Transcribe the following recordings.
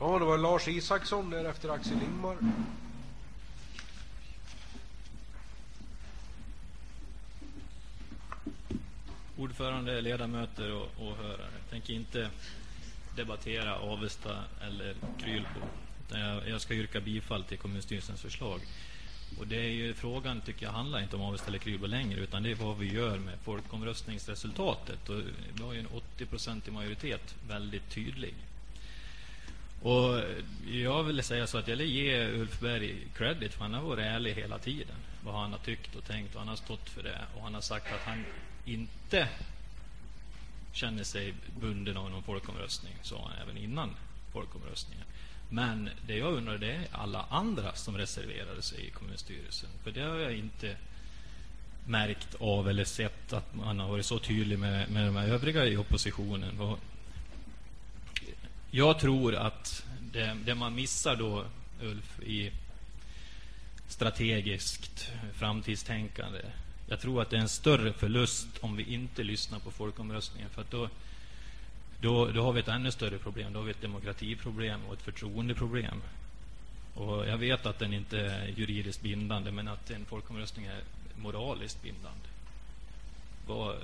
Ja, det var Lars Isaksson därefter Axel Ingmar. Ordförande, ledamöter och åhörare. Jag tänker inte debattera Avesta eller Krylbo. Utan jag, jag ska yrka bifall till kommunstyrelsens förslag. Och det är ju frågan, tycker jag, handlar inte om Avesta eller Krylbo längre, utan det är vad vi gör med folkomröstningsresultatet. Och vi har ju en 80-procentig majoritet, väldigt tydlig. Och jag vill säga så att jag vill ge Ulf Berg credit, för han har varit ärlig hela tiden. Vad han har tyckt och tänkt och han har stått för det. Och han har sagt att han inte känner sig bunden av någon folkomröstning, sa han även innan folkomröstningen. Men det jag undrar det är alla andra som reserverade sig i kommunstyrelsen. För det har jag inte märkt av eller sett att man har varit så tydlig med, med de övriga i oppositionen. Jag tror att det, det man missar då, Ulf, i strategiskt framtidstänkande. Jag tror att det är en större förlust om vi inte lyssnar på folkomröstningen. För då, då, då har vi ett ännu större problem. Då har vi ett demokratiproblem och ett förtroendeproblem. Och jag vet att den inte är juridiskt bindande, men att en folkomröstning är moraliskt bindande. Var,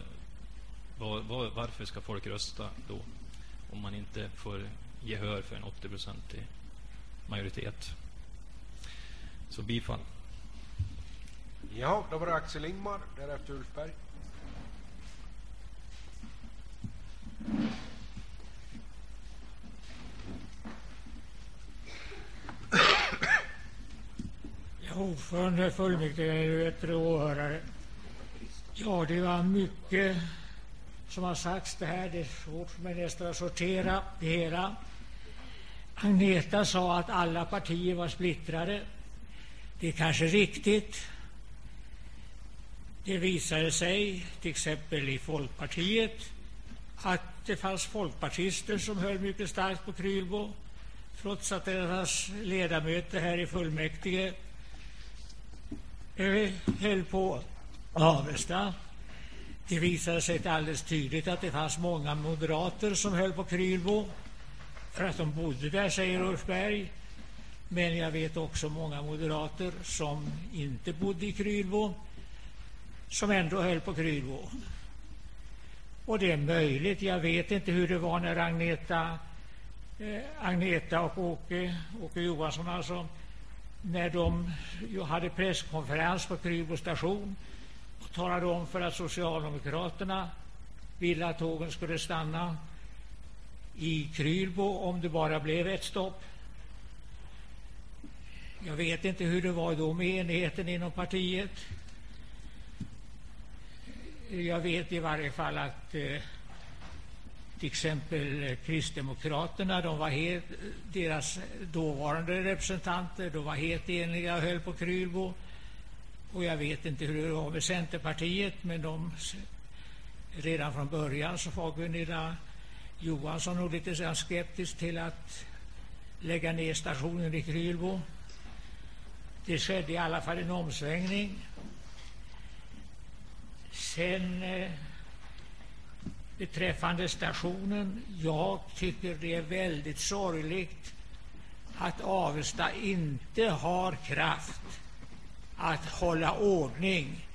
var, var, varför ska folk rösta då? Om man inte får gehör för en 80-procentig majoritet. Så bifall. Ja, då var det Axel Ingmar, därefter Ulf Berg. Ja, ordförande, fullmäktige, åhörare. Ja, det var mycket som har sagts det här. Det är svårt för mig nästan att sortera det hela. Agneta sa att alla partier var splittrade. Det är kanske riktigt. Det visade sig, till exempel i Folkpartiet, att det fanns folkpartister som höll mycket starkt på Krylbo trots att deras ledamöter här i fullmäktige eh, höll på Avesta. Det visade sig alldeles tydligt att det fanns många moderater som höll på Krylbo för att de bodde där, säger Ulf Berg. Men jag vet också många moderater som inte bodde i Krylbo som ändå höll på Krylbo. Och det är möjligt, jag vet inte hur det var när Agneta, eh, Agneta och Åke, Åke Johansson alltså, när de hade presskonferens på Krylbo station talade om för att Socialdemokraterna ville att tågen skulle stanna i Krylbo om det bara blev ett stopp. Jag vet inte hur det var då med enigheten inom partiet. Jag vet i varje fall att eh, till exempel Kristdemokraterna, de var helt, deras dåvarande representanter, de var helt eniga och höll på Krylbo. Och jag vet inte hur det var med Centerpartiet, men de, redan från början så var Gunilla Johansson nog lite skeptisk till att lägga ner stationen i Krylbo. Det skedde i alla fall en omsvängning. Sen eh, beträffande stationen, jag tycker det är väldigt sorgligt att Avesta inte har kraft att hålla ordning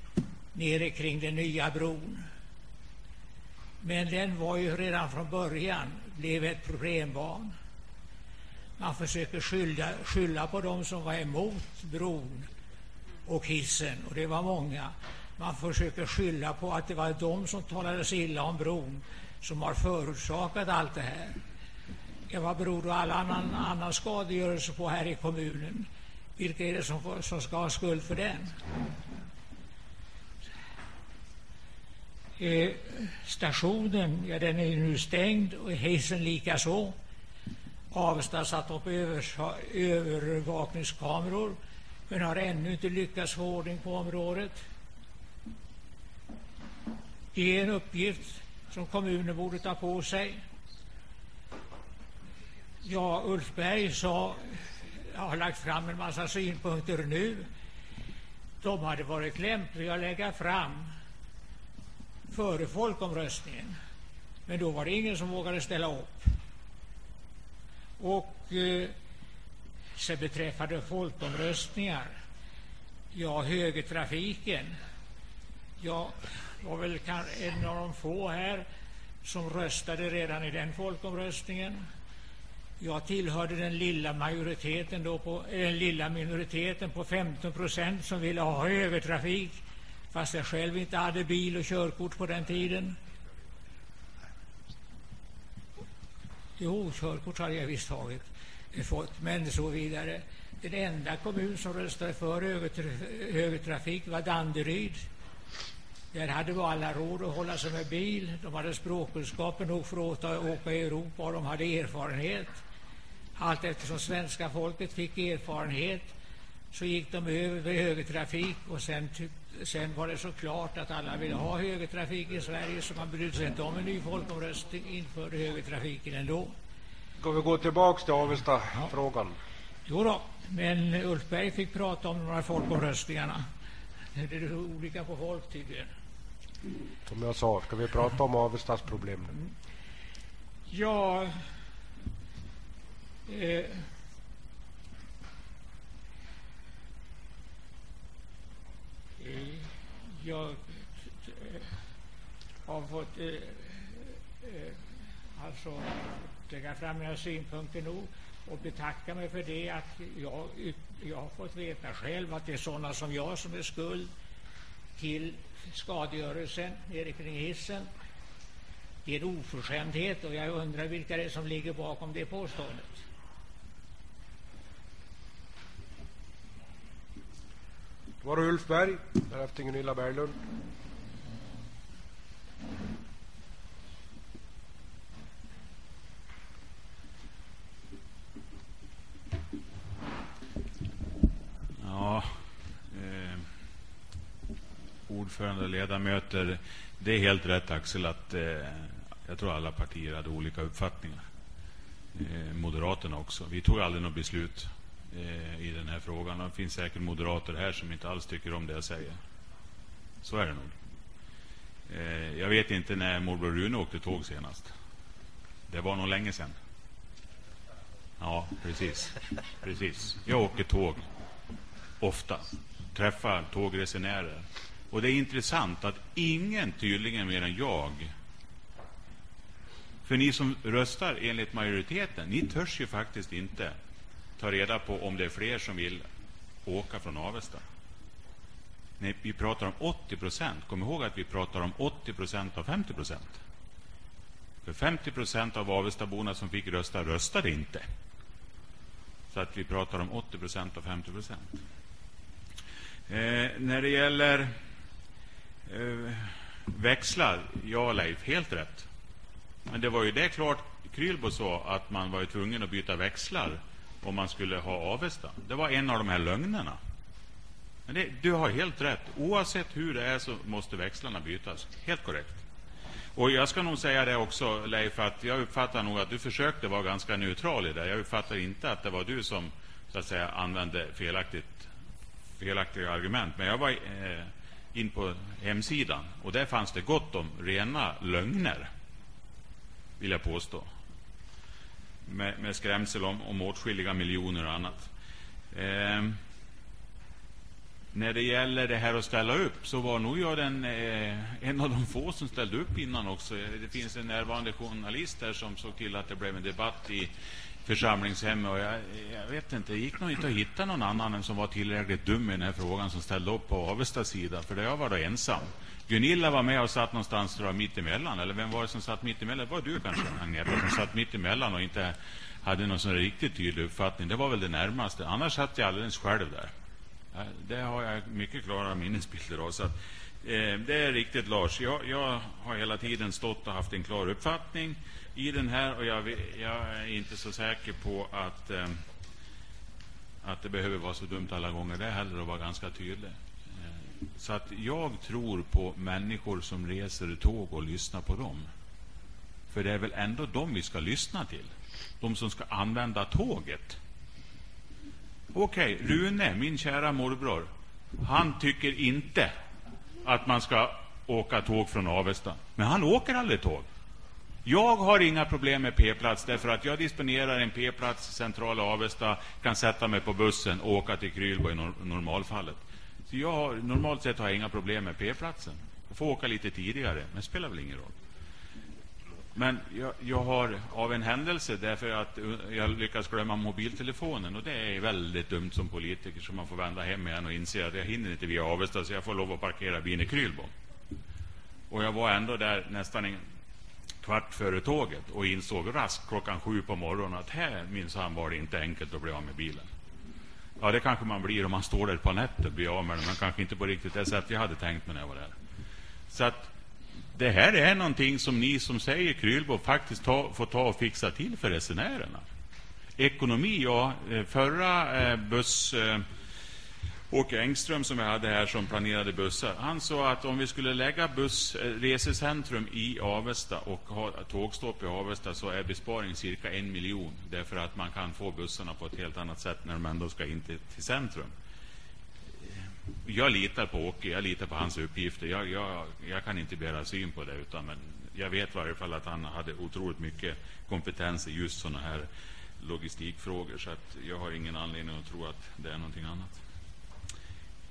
nere kring den nya bron. Men den var ju redan från början blev ett problembarn. Man försöker skylla, skylla på dem som var emot bron och hissen, och det var många. Man försöker skylla på att det var de som talade så illa om bron som har förorsakat allt det här. Det vad beror då all annan, annan skadegörelse på här i kommunen? Vilka är det som, som ska ha skuld för den? Eh, stationen, ja, den är nu stängd och hissen likaså. Avesta har satt upp övervakningskameror men har ännu inte lyckats få ordning på området. Det är en uppgift som kommunen borde ta på sig. Ja, Ulf Berg sa, har lagt fram en massa synpunkter nu. De hade varit lämpliga att lägga fram före folkomröstningen. Men då var det ingen som vågade ställa upp. Och eh, så beträffande folkomröstningar, ja, högertrafiken, jag var väl en av de få här som röstade redan i den folkomröstningen. Jag tillhörde den lilla majoriteten då på, eh, den lilla minoriteten på 15 procent som ville ha övertrafik, fast jag själv inte hade bil och körkort på den tiden. Jo, körkort hade jag visst tagit, eh, fått, men så vidare. Den enda kommun som röstade för övertrafik var Danderyd. Där hade alla råd att hålla sig med bil. De hade språkkunskaper nog för att åka i Europa och de hade erfarenhet. Allt eftersom svenska folket fick erfarenhet så gick de över till högertrafik och sen, sen var det så klart att alla ville ha högertrafik i Sverige så man brydde sig inte om en ny folkomröstning inför högertrafiken ändå. Ska vi gå tillbaks till Avesta-frågan? Ja. Jo då, men Ulf Berg fick prata om de här folkomröstningarna. Det är olika på folk tydligen. Som jag sa, ska vi prata om Avestas problem? Mm. Ja... Eh, eh, jag eh, har fått eh, eh, alltså lägga fram mina synpunkter nog och betacka mig för det att jag, jag har fått veta själv att det är sådana som jag som är skuld till skadegörelsen nere kring hissen. Det är en oförskämdhet och jag undrar vilka det är som ligger bakom det påståendet. Var det Ulf Berg, därefter Gunilla Berglund. Ja, eh, ordförande och ledamöter, det är helt rätt Axel att eh, jag tror alla partier hade olika uppfattningar. Eh, Moderaterna också. Vi tog aldrig något beslut eh, i den här frågan. Det finns säkert moderater här som inte alls tycker om det jag säger. Så är det nog. Eh, jag vet inte när morbror Rune åkte tåg senast. Det var nog länge sedan. Ja, precis. precis. Jag åker tåg ofta. Träffar tågresenärer. Och det är intressant att ingen, tydligen mer än jag, för ni som röstar enligt majoriteten, ni törs ju faktiskt inte ta reda på om det är fler som vill åka från Avesta. Nej, vi pratar om 80 procent. Kom ihåg att vi pratar om 80 procent av 50 procent. För 50 procent av Avestaborna som fick rösta röstade inte. Så att vi pratar om 80 procent av 50 procent. Eh, när det gäller eh, växlar, ja Leif, helt rätt. Men det var ju det klart Krylbo sa, att man var tvungen att byta växlar om man skulle ha Avesta. Det var en av de här lögnerna. Men det, du har helt rätt. Oavsett hur det är så måste växlarna bytas. Helt korrekt. Och Jag ska nog säga det också, Leif, att jag uppfattar nog att du försökte vara ganska neutral i det. Jag uppfattar inte att det var du som så att säga, använde felaktigt, felaktiga argument. Men jag var eh, in på hemsidan och där fanns det gott om rena lögner, vill jag påstå med, med skrämsel om, om åtskilliga miljoner och annat. Eh, när det gäller det här att ställa upp så var nog jag den, eh, en av de få som ställde upp innan också. Det finns en närvarande journalist här som såg till att det blev en debatt i församlingshemmet. Och jag, jag vet inte, det gick nog inte att hitta någon annan än som var tillräckligt dum i den här frågan som ställde upp på Avestas sida, för jag var då ensam. Gunilla var med och satt någonstans tror jag, mitt emellan. Eller vem var det som satt mitt emellan? Det var du kanske, Agneta, som satt mitt emellan och inte hade någon sån riktigt tydlig uppfattning. Det var väl det närmaste. Annars satt jag alldeles själv där. Det har jag mycket klara minnesbilder av. Så att, eh, det är riktigt, Lars. Jag, jag, har hela tiden stått och haft en klar uppfattning i den här och jag, jag är inte så säker på att, eh, att det behöver vara så dumt alla gånger det heller att vara ganska tydlig. Så att jag tror på människor som reser tåg och lyssnar på dem. För det är väl ändå dem vi ska lyssna till. De som ska använda tåget. Okej, okay, Rune, min kära morbror, han tycker inte att man ska åka tåg från Avesta. Men han åker aldrig tåg. Jag har inga problem med p-plats därför att jag disponerar en p-plats centrala Avesta, kan sätta mig på bussen och åka till Krylbo i normalfallet. Så jag har, normalt sett har jag inga problem med p-platsen. Jag får åka lite tidigare, men det spelar väl ingen roll. Men jag, jag, har av en händelse, därför att eh, jag lyckas glömma mobiltelefonen och det är väldigt dumt som politiker så man får vända hem igen och inse att jag hinner inte via Avesta så jag får lov att parkera bilen i Krylbo. Och jag var ändå där nästan en kvart före tåget och insåg raskt klockan sju på morgonen att här minsann var det inte enkelt att bli av med bilen. Ja, det kanske man blir om man står där på nätter blir av med det, men kanske inte på riktigt det sätt jag hade tänkt mig när jag var där. Så att det här är någonting som ni som säger Krylbo faktiskt ta, får ta och fixa till för resenärerna. Ekonomi, ja, eh, förra eh, buss... Eh, Åke Engström som vi hade här som planerade bussar, han sa att om vi skulle lägga bussresecentrum eh, resecentrum i Avesta och ha tågstopp i Avesta så är besparingen cirka en miljon därför att man kan få bussarna på ett helt annat sätt när de ändå ska in till, till centrum. Jag litar på Åke, jag litar på hans uppgifter. Jag, jag, jag kan inte begära syn på det, utan men jag vet i varje fall att han hade otroligt mycket kompetens i just sådana här logistikfrågor, så att jag har ingen anledning att tro att det är någonting annat.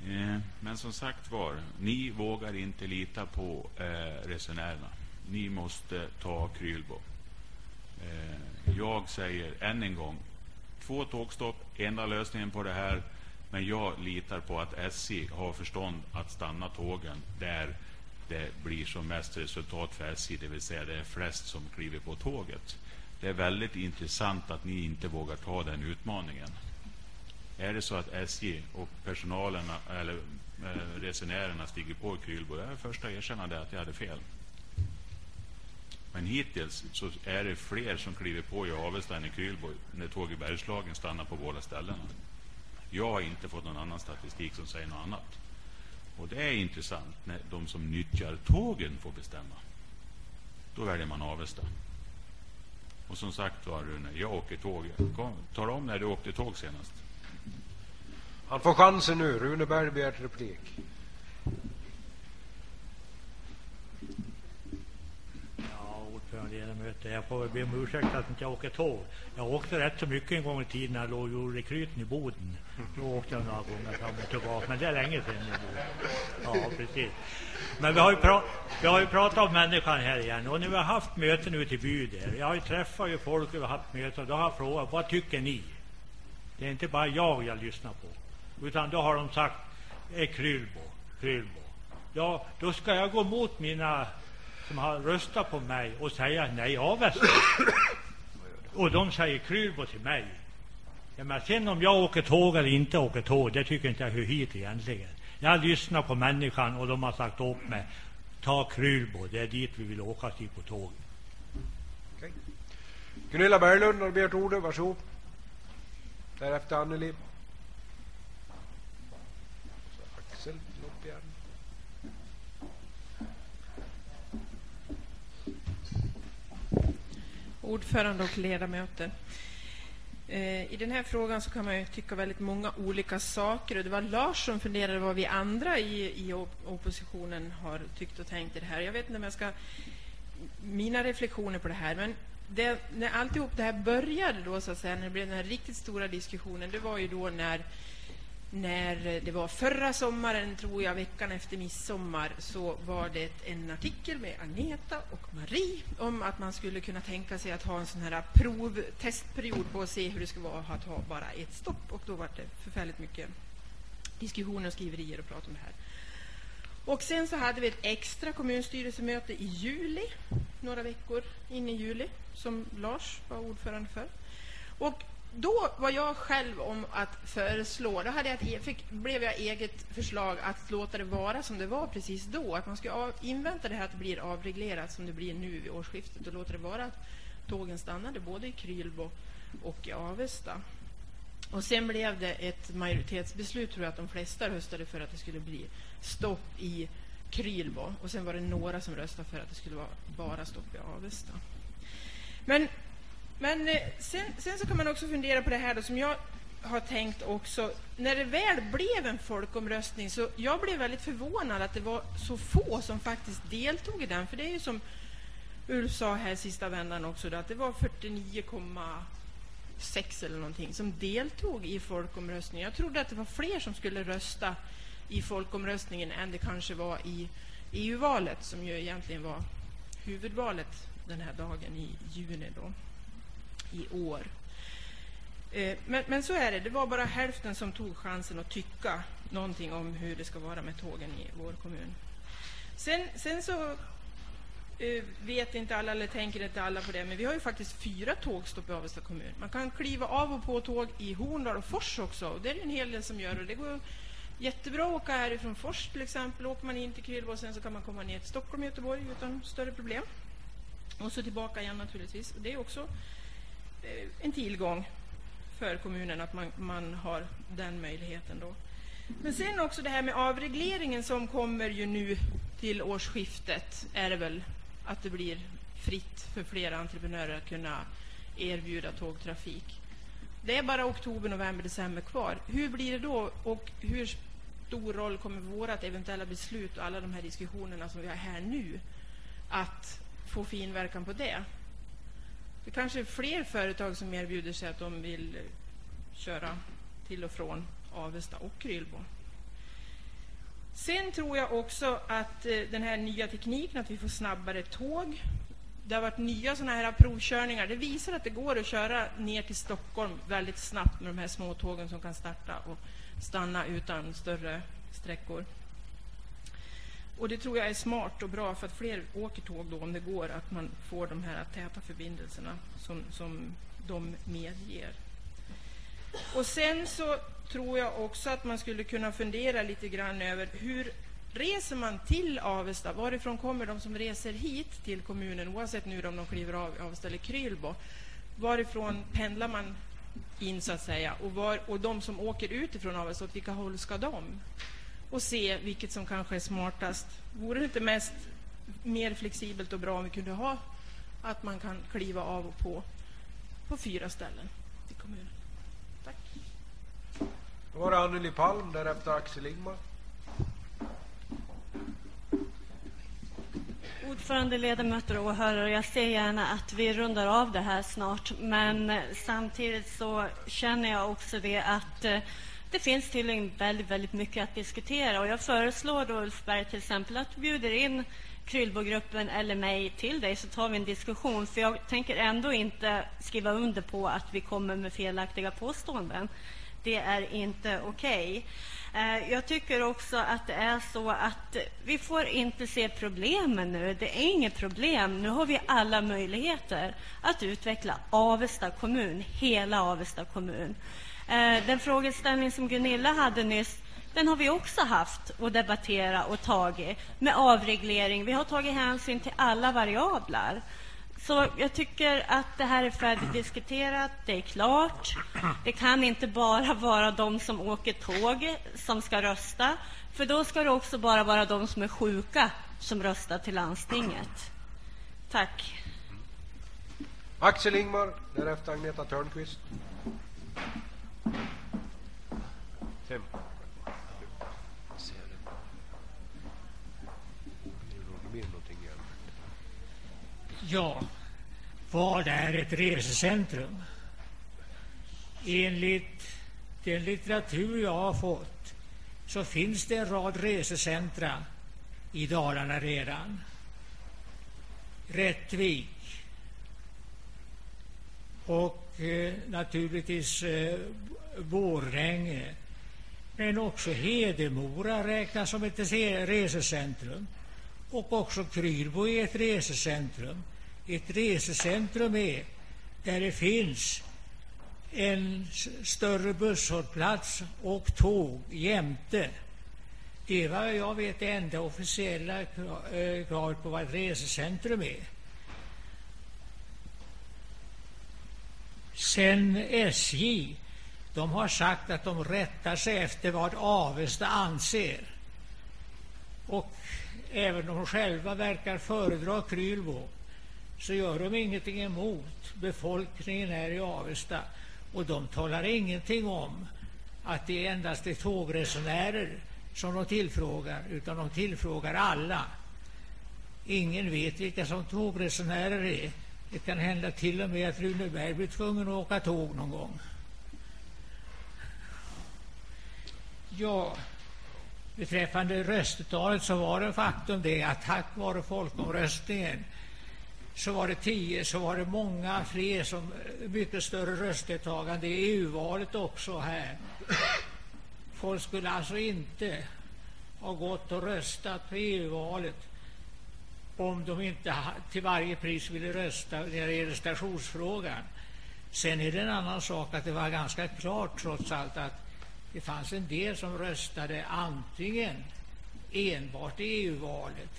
Eh, men som sagt var, ni vågar inte lita på eh, resenärerna. Ni måste ta Krylbo. Eh, jag säger än en gång, två tågstopp, enda lösningen på det här. Men jag litar på att SJ har förstånd att stanna tågen där det blir som mest resultat för SJ, det vill säga det är flest som kliver på tåget. Det är väldigt intressant att ni inte vågar ta den utmaningen. Är det så att SJ och personalen eller eh, resenärerna stiger på i Krylbo, jag är första erkännande att jag hade fel. Men hittills så är det fler som kliver på i Avesta än i Krylbo när tåg i Bergslagen stannar på båda ställena. Jag har inte fått någon annan statistik som säger något annat. Och det är intressant när de som nyttjar tågen får bestämma. Då väljer man Avesta. Och som sagt var, Rune, jag åker tåg. Kom, tala om när du åkte tåg senast. Han får chansen nu. Rune Berg begärt replik. Ja, ordförande ledamöter, jag får väl be om ursäkt att inte jag åker tåg. Jag åkte rätt så mycket en gång i tiden när jag låg och rekryten i Boden. Då åkte jag några gånger fram och tillbaka, men det är länge sedan nu. Ja, precis. Men vi har, ju vi har ju pratat om människan här igen och när vi har haft möten ute i byn Jag har ju träffat ju folk och vi har haft möten och då har jag frågat, vad tycker ni? Det är inte bara jag jag lyssnar på. Utan då har de sagt, eh, är Krylbo, Krylbo. Ja, då ska jag gå emot mina som har röstat på mig och säga nej Avesta. och de säger Krylbo till mig. Ja, men sen om jag åker tåg eller inte åker tåg, det tycker inte jag hör hit egentligen. Jag lyssnar på människan och de har sagt åt mig, ta Krylbo, det är dit vi vill åka till på tåg. Okay. Gunilla Berglund har begärt ordet, varsågod. Därefter Anneli. Ordförande och ledamöter. Eh, I den här frågan så kan man ju tycka väldigt många olika saker. Och det var Lars som funderade vad vi andra i, i oppositionen har tyckt och tänkt i det här. Jag vet inte om jag ska... Mina reflektioner på det här. Men det, när alltihop det här började då, så att säga, när det blev den här riktigt stora diskussionen, det var ju då när när det var förra sommaren, tror jag, veckan efter midsommar, så var det en artikel med Agneta och Marie om att man skulle kunna tänka sig att ha en sån här provtestperiod på att se hur det skulle vara att ha bara ett stopp. Och då var det förfärligt mycket diskussioner och skriverier och prat om det här. Och sen så hade vi ett extra kommunstyrelsemöte i juli, några veckor in i juli, som Lars var ordförande för. Och då var jag själv om att föreslå, då hade jag ett, e- fick, blev jag eget förslag att låta det vara som det var precis då. Att man skulle av, invänta det här att det blir avreglerat som det blir nu vid årsskiftet och låta det vara att tågen stannade både i Krylbo och i Avesta. Och sen blev det ett majoritetsbeslut, tror jag, att de flesta röstade för att det skulle bli stopp i Krylbo. Och sen var det några som röstade för att det skulle vara bara stopp i Avesta. Men men eh, sen, sen, så kan man också fundera på det här då, som jag har tänkt också. När det väl blev en folkomröstning så jag blev väldigt förvånad att det var så få som faktiskt deltog i den. För det är ju som Ulf sa här sista vändan också att det var 49,6 eller någonting som deltog i folkomröstningen. Jag trodde att det var fler som skulle rösta i folkomröstningen än det kanske var i EU-valet som ju egentligen var huvudvalet den här dagen i juni då, i år. Eh, men, men, så är det. Det var bara hälften som tog chansen att tycka någonting om hur det ska vara med tågen i vår kommun. Sen, sen så eh, vet inte alla, eller tänker inte alla på det, men vi har ju faktiskt fyra tågstopp i Avesta kommun. Man kan kliva av och på tåg i Horndal och Fors också. Och det är en hel del som gör. Och det går jättebra att åka härifrån Fors till exempel. Åker man in till Krylbo och sen så kan man komma ner till Stockholm och Göteborg utan större problem. Och så tillbaka igen naturligtvis. Och det är också Eh, en tillgång för kommunen att man, man har den möjligheten. Då. Men sen också det här med avregleringen som kommer ju nu till årsskiftet är det väl att det blir fritt för flera entreprenörer att kunna erbjuda tågtrafik. Det är bara oktober, november, december kvar. Hur blir det då och hur stor roll kommer vårt eventuella beslut och alla de här diskussionerna som vi har här nu att få finverkan på det? Det kanske är fler företag som erbjuder sig att de vill köra till och från Avesta och Krylbo. Sen tror jag också att eh, den här nya tekniken, att vi får snabbare tåg. Det har varit nya sådana här provkörningar. Det visar att det går att köra ner till Stockholm väldigt snabbt med de här små tågen som kan starta och stanna utan större sträckor. Och Det tror jag är smart och bra för att fler åker tåg då om det går att man får de här täta förbindelserna som, som de medger. Och sen så tror jag också att man skulle kunna fundera lite grann över hur reser man till Avesta? Varifrån kommer de som reser hit till kommunen, oavsett nu om de kliver av Avesta eller Krylbo? Varifrån pendlar man in, så att säga? Och, var, och de som åker utifrån Avesta, åt vilka håll ska de? Och se vilket som kanske är smartast. Vore det inte mest mer flexibelt och bra om vi kunde ha att man kan kliva av och på på fyra ställen i kommunen? Då var det Anneli Palm, därefter Axel Ingmar. Ordförande, ledamöter och åhörare, jag ser gärna att vi rundar av det här snart. Men samtidigt så känner jag också det att eh, det finns tydligen väldigt, väldigt mycket att diskutera. Och jag föreslår då Ulf Berg till exempel att du bjuder in Krylbogruppen eller mig till dig så tar vi en diskussion. För jag tänker ändå inte skriva under på att vi kommer med felaktiga påståenden. Det är inte okej. Okay. Jag tycker också att det är så att vi får inte se problemen nu. Det är inget problem. Nu har vi alla möjligheter att utveckla Avesta kommun, hela Avesta kommun. Eh, den frågeställning som Gunilla hade nyss den har vi också haft och debattera och tagit med avreglering. Vi har tagit hänsyn till alla variabler. Så jag tycker att det här är färdigdiskuterat, det är klart. Det kan inte bara vara de som åker tåg som ska rösta, för då ska det också bara vara de som är sjuka som röstar till landstinget. Tack. Axel Ingmar, därefter Agneta Törnqvist. Tim. Ja, vad är ett resecentrum? Enligt den litteratur jag har fått så finns det en rad resecentra i Dalarna redan. Rättvik och eh, naturligtvis eh, Borlänge. Men också Hedemora räknas som ett resecentrum. Och också Krylbo är ett resecentrum. Ett resecentrum är där det finns en större busshållplats och tåg jämte. Det är vad jag vet det enda officiella eh, kravet på vad ett resecentrum är. Sen SJ, de har sagt att de rättar sig efter vad Avesta anser. Och även om de själva verkar föredra Krylbo så gör de ingenting emot befolkningen här i Avesta. Och de talar ingenting om att det endast är tågresenärer som de tillfrågar, utan de tillfrågar alla. Ingen vet vilka som tågresenärer är. Det kan hända till och med att Runeberg blir tvungen att åka tåg någon gång. Ja, beträffande röstetalet så var det faktum det att tack vare folkomröstningen så var det tio, så var det många fler som mycket större röstdeltagande i EU-valet också här. Folk skulle alltså inte ha gått och röstat på EU-valet om de inte till varje pris ville rösta när det gäller stationsfrågan. Sen är det en annan sak att det var ganska klart trots allt att det fanns en del som röstade antingen enbart i EU-valet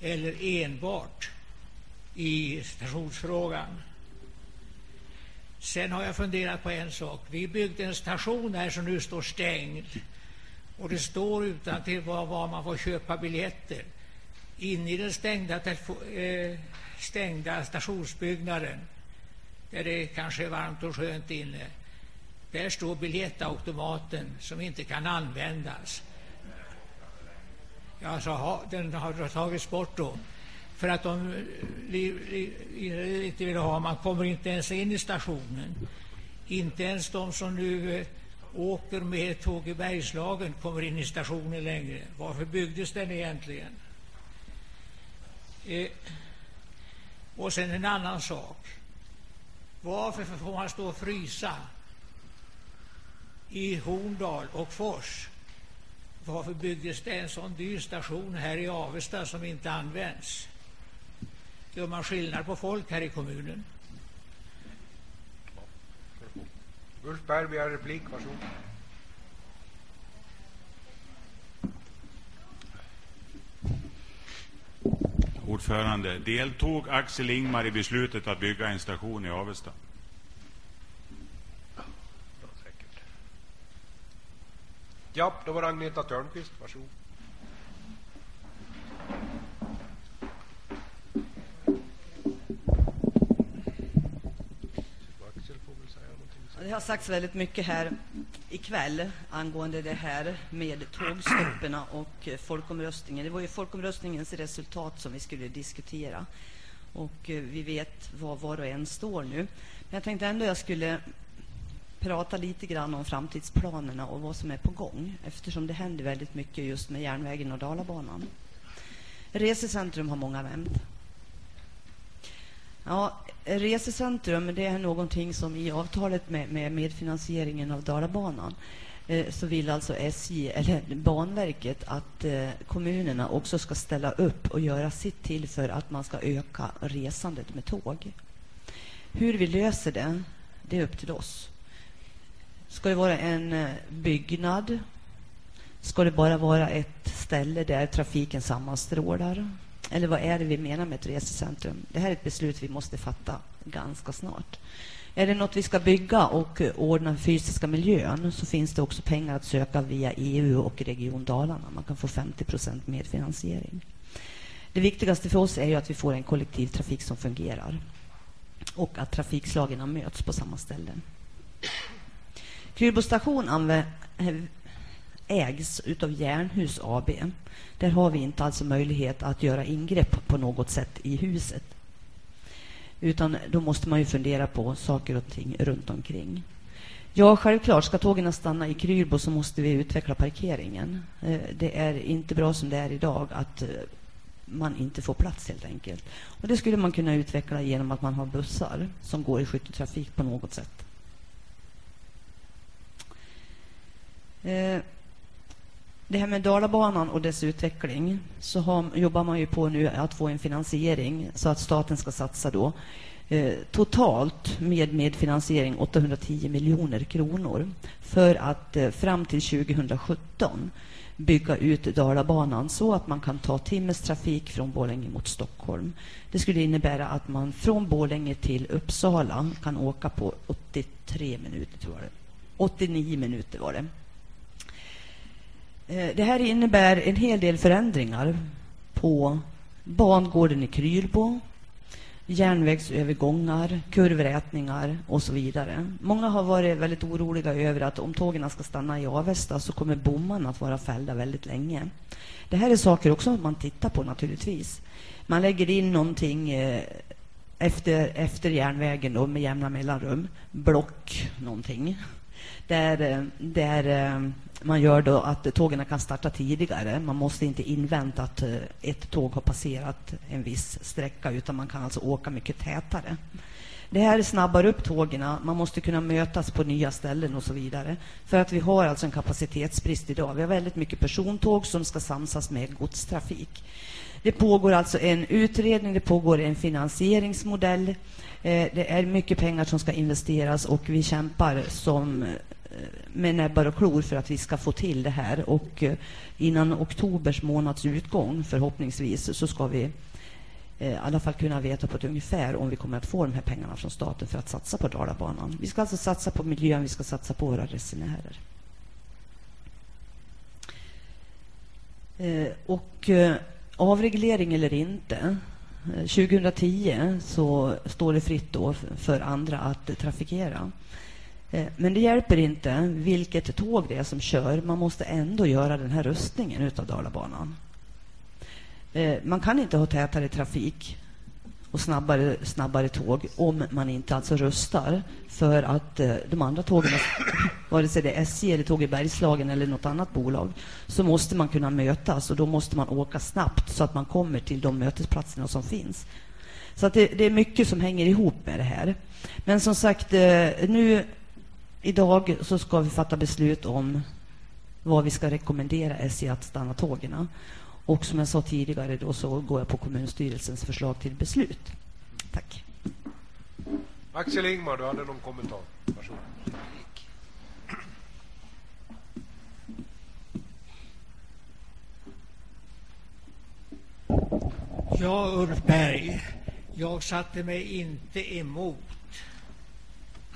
eller enbart i stationsfrågan. Sen har jag funderat på en sak. Vi byggde en station här som nu står stängd. Och det står utan till var, var man får köpa biljetter. Inne i den stängda, eh, stängda stationsbyggnaden, där det kanske är varmt och skönt inne, där står biljettautomaten som inte kan användas. Alltså, den har tagits bort då för att de inte vill ha. Man kommer inte ens in i stationen. Inte ens de som nu eh, åker med tåg i Bergslagen kommer in i stationen längre. Varför byggdes den egentligen? Eh, och sen en annan sak. Varför får man stå och frysa i Horndal och Fors? Varför byggdes det en sån dyr station här i Avesta som inte används? Gör man skillnad på folk här i kommunen? Ulf Berg begär replik, varsågod. Ordförande, deltog Axel Ingmar i beslutet att bygga en station i Avesta? Ja, då var Agneta Törnqvist. Varsågod. Det har sagts väldigt mycket här ikväll angående det här med tågstoppen och folkomröstningen. Det var ju folkomröstningens resultat som vi skulle diskutera. Och eh, vi vet var var och en står nu. Men jag tänkte ändå jag skulle prata lite grann om framtidsplanerna och vad som är på gång eftersom det händer väldigt mycket just med järnvägen och Dalabanan. Resecentrum har många vänt. Ja, resecentrum det är någonting som i avtalet med, med medfinansieringen av Dalabanan eh, så vill alltså SJ, eller Banverket, att eh, kommunerna också ska ställa upp och göra sitt till för att man ska öka resandet med tåg. Hur vi löser det, det är upp till oss. Ska det vara en eh, byggnad? Ska det bara vara ett ställe där trafiken sammanstrålar? Eller vad är det vi menar med ett resecentrum? Det här är ett beslut vi måste fatta ganska snart. Är det något vi ska bygga och ordna fysiska miljön så finns det också pengar att söka via EU och Region Dalarna. Man kan få 50 procent medfinansiering. Det viktigaste för oss är ju att vi får en kollektivtrafik som fungerar och att trafikslagen möts på samma ställen. Krylbo station ägs av Järnhus AB. Där har vi inte alltså möjlighet att göra ingrepp på något sätt i huset. Utan då måste man ju fundera på saker och ting runt omkring. Ja, självklart. Ska tågen stanna i Krylbo så måste vi utveckla parkeringen. Eh, det är inte bra som det är idag att eh, man inte får plats helt enkelt. Och Det skulle man kunna utveckla genom att man har bussar som går i skytteltrafik på något sätt. Eh, det här med Dalabanan och dess utveckling så har, jobbar man ju på nu att få en finansiering så att staten ska satsa då eh, totalt med medfinansiering 810 miljoner kronor för att eh, fram till 2017 bygga ut Dalabanan så att man kan ta timmestrafik från Borlänge mot Stockholm. Det skulle innebära att man från Borlänge till Uppsala kan åka på 83 minuter, tror jag. 89 minuter var det. Eh, det här innebär en hel del förändringar på bangården i Krylbo, järnvägsövergångar, kurvrätningar och så vidare. Många har varit väldigt oroliga över att om tågen ska stanna i Avesta så kommer bommarna att vara fällda väldigt länge. Det här är saker också man tittar på naturligtvis. Man lägger in någonting eh, efter, efter järnvägen då, med jämna mellanrum, block någonting. Där, eh, där eh, man gör då att tågen kan starta tidigare. Man måste inte invänta att eh, ett tåg har passerat en viss sträcka utan man kan alltså åka mycket tätare. Det här snabbar upp tågen. Man måste kunna mötas på nya ställen och så vidare. För att vi har alltså en kapacitetsbrist idag. Vi har väldigt mycket persontåg som ska samsas med godstrafik. Det pågår alltså en utredning, det pågår en finansieringsmodell. Det är mycket pengar som ska investeras och vi kämpar som med näbbar och klor för att vi ska få till det här. Och eh, innan oktobers månads utgång, förhoppningsvis, så ska vi eh, i alla fall kunna veta på ett ungefär om vi kommer att få de här pengarna från staten för att satsa på Dalabanan. Vi ska alltså satsa på miljön, vi ska satsa på våra resenärer. Eh, och avreglering eller inte. 2010 så står det fritt då för andra att trafikera. Eh, men det hjälper inte vilket tåg det är som kör. Man måste ändå göra den här rustningen av Dalabanan. Eh, man kan inte ha tätare trafik och snabbare, snabbare tåg om man inte alltså rustar för att eh, de andra tågen, vare sig det är SJ eller Tåg i Bergslagen eller något annat bolag, så måste man kunna mötas och då måste man åka snabbt så att man kommer till de mötesplatserna som finns. Så att det, det är mycket som hänger ihop med det här. Men som sagt, nu Idag så ska vi fatta beslut om vad vi ska rekommendera SJ att stanna tågen. Och som jag sa tidigare då så går jag på kommunstyrelsens förslag till beslut. Tack. Axel Ingmar, du hade någon kommentar? Varsågod. Ja, Ulf Berg. Jag satte mig inte emot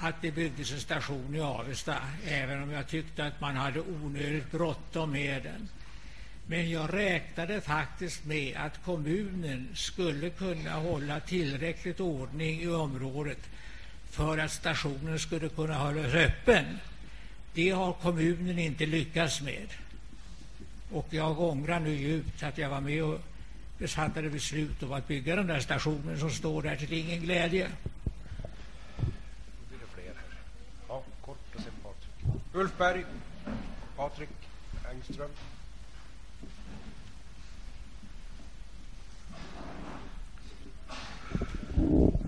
att det byggdes en station i Avesta, även om jag tyckte att man hade onödigt bråttom med den. Men jag räknade faktiskt med att kommunen skulle kunna hålla tillräckligt ordning i området för att stationen skulle kunna hållas öppen. Det har kommunen inte lyckats med. Och jag ångrar nu djupt att jag var med och fattade beslut om att bygga den där stationen som står där till ingen glädje. Ulf Berg, Patrik Engström.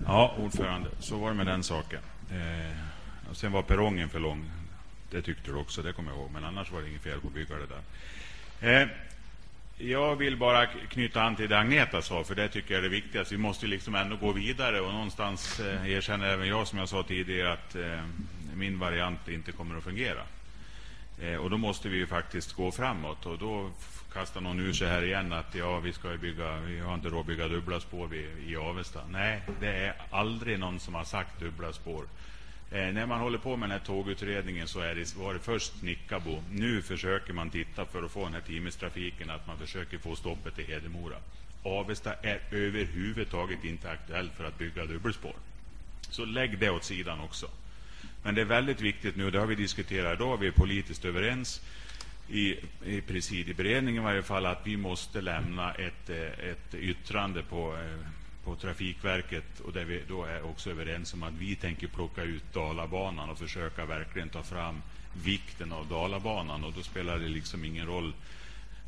Ja, ordförande, så var det med den saken. Eh, och sen var perrongen för lång. Det tyckte du också, det kommer jag ihåg. Men annars var det inget fel på att bygga det där. Eh, jag vill bara knyta an till det Agneta sa, för det tycker jag är det viktigaste. Vi måste liksom ändå gå vidare och någonstans eh, erkänner även jag, som jag sa tidigare, att eh, min variant inte kommer att fungera. Eh, och då måste vi ju faktiskt gå framåt. Och då kastar någon ur sig här igen att ja, vi ska bygga, vi har inte råd att bygga dubbla spår vid, i Avesta. Nej, det är aldrig någon som har sagt dubbla spår. Eh, när man håller på med den här tågutredningen så är det, var det först Nickabo. Nu försöker man titta för att få den här timmestrafiken, att man försöker få stoppet i Hedemora. Avesta är överhuvudtaget inte aktuellt för att bygga dubbelspår. Så lägg det åt sidan också. Men det är väldigt viktigt nu, det har vi diskuterat idag, vi är politiskt överens i, i presidieberedningen i varje fall, att vi måste lämna ett, eh, ett yttrande på, eh, på Trafikverket och där vi då är också överens om att vi tänker plocka ut Dalabanan och försöka verkligen ta fram vikten av Dalabanan. Och då spelar det liksom ingen roll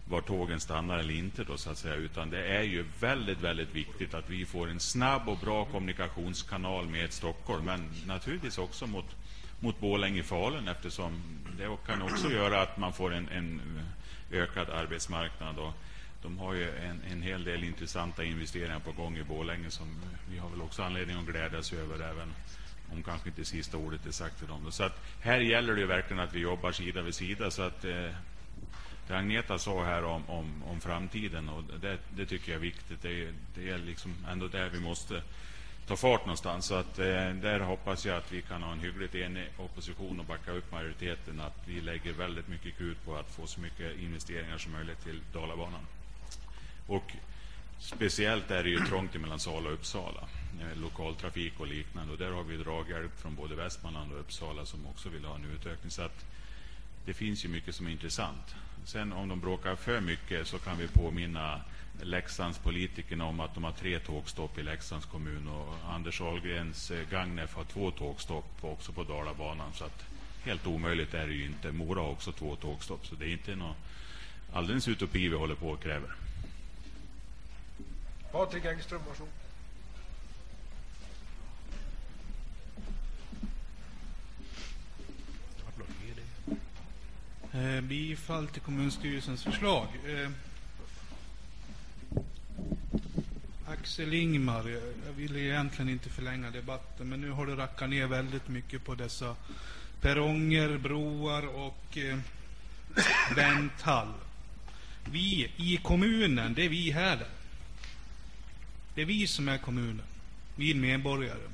var tågen stannar eller inte då så att säga, utan det är ju väldigt, väldigt viktigt att vi får en snabb och bra kommunikationskanal med Stockholm, men naturligtvis också mot mot Borlänge-Falun eftersom det kan också göra att man får en, en ökad arbetsmarknad. Och de har ju en, en hel del intressanta investeringar på gång i Borlänge som vi har väl också anledning att glädjas över även om kanske inte sista ordet är sagt för dem. Så att här gäller det verkligen att vi jobbar sida vid sida. Så att, eh, det Agneta sa här om, om, om framtiden, och det, det, tycker jag är viktigt. Det, det är liksom ändå där vi måste ta fart någonstans. Så att, eh, där hoppas jag att vi kan ha en hyggligt enig opposition och backa upp majoriteten. Att vi lägger väldigt mycket krut på att få så mycket investeringar som möjligt till Dalabanan. Och speciellt är det ju trångt mellan Sala och Uppsala. Eh, lokaltrafik och liknande. Och där har vi draghjälp från både Västmanland och Uppsala som också vill ha en utökning. Så att det finns ju mycket som är intressant. Sen om de bråkar för mycket så kan vi påminna Leksands politikerna om att de har tre tågstopp i Leksands kommun och Anders Ahlgrens eh, Gagnef har två tågstopp också på Dalabanan. Så att helt omöjligt är det ju inte. Mora har också två tågstopp, så det är inte någon alldeles utopi vi håller på och kräver. Patrik Engström, varsågod. Eh, bifall till kommunstyrelsens förslag. Eh, Axel Ingmar, jag, ville egentligen inte förlänga debatten, men nu har du rackat ner väldigt mycket på dessa perronger, broar och eh, vänthall. Vi i kommunen, det är vi här. Det är vi som är kommunen, vi medborgare.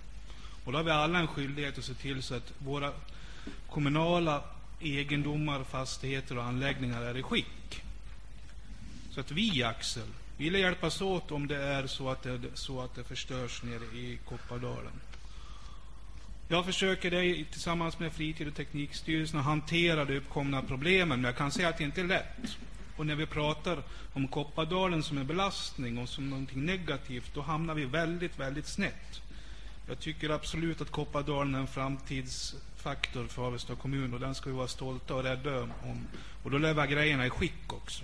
Och då har vi alla en skyldighet att se till så att våra kommunala egendomar, fastigheter och anläggningar är i skick. Så att vi, Axel, vill hjälpas åt om det är så att det, så att det förstörs nere i Koppardalen. Jag försöker dig tillsammans med Fritid och teknikstyrelsen att hantera de uppkomna problemen, men jag kan säga att det inte är lätt. Och när vi pratar om Koppardalen som en belastning och som någonting negativt, då hamnar vi väldigt, väldigt snett. Jag tycker absolut att Koppardalen är en framtidsfaktor för Avesta kommun och den ska vi vara stolta och rädda om. Och då lever grejerna i skick också.